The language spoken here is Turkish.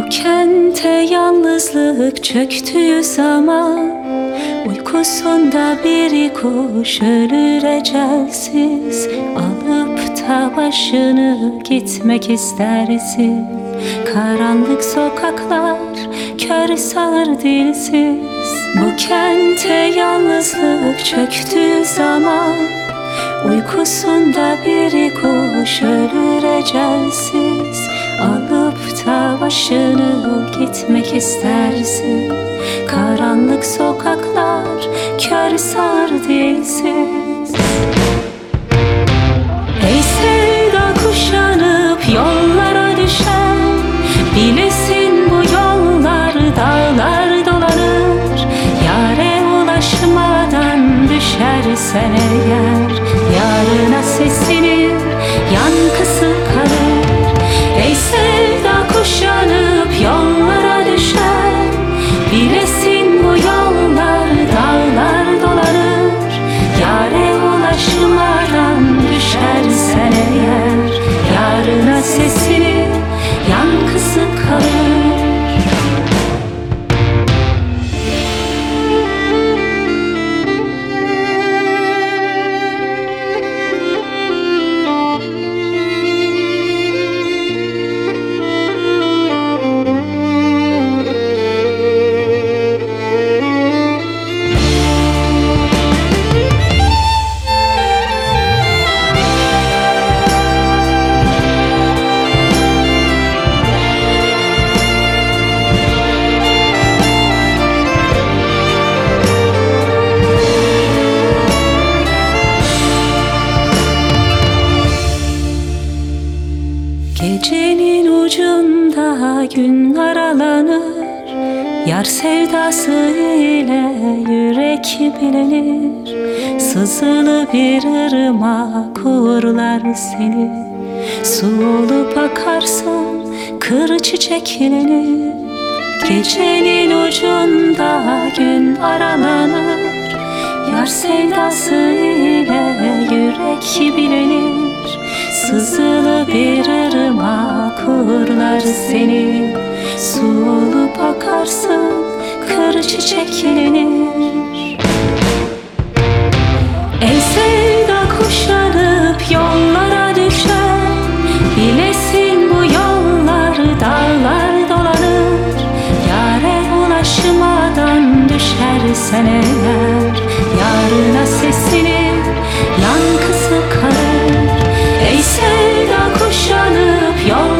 Bu kente yalnızlık çöktüğü zaman. Uykusunda bir kuş ölür ecelsiz. Alıp da başını gitmek istersin. Karanlık sokaklar kör sağır dilsiz. Bu kente yalnızlık çöktüğü zaman. Uykusunda bir kuş ölür ecelsiz başını gitmek istersin. Karanlık sokaklar kör sağır dilsiz. Ey sevda kuşanıp yollara düşen Bilesin bu yollar dağlar dolanır. Yare ulaşmadan düşersen eğer Yarına seslenir yankısı Gecenin ucunda gün aralanır Yar sevdası ile yürek bilenir. Sızılı bir ırmak uğurlar seni Su olup akarsın kır çiçeklenir Gecenin ucunda gün aralanır Yar sevdası ile yürek bilenir. Sızılı bir gözler senin Sulup akarsın kır çiçeklenir Ey sevda kuşanıp yollara düşer. Bilesin bu yollar dağlar dolanır. Yare ulaşmadan düşersen eğer Yarına sesini yankısı kalır. Ey sevda kuşanıp yollara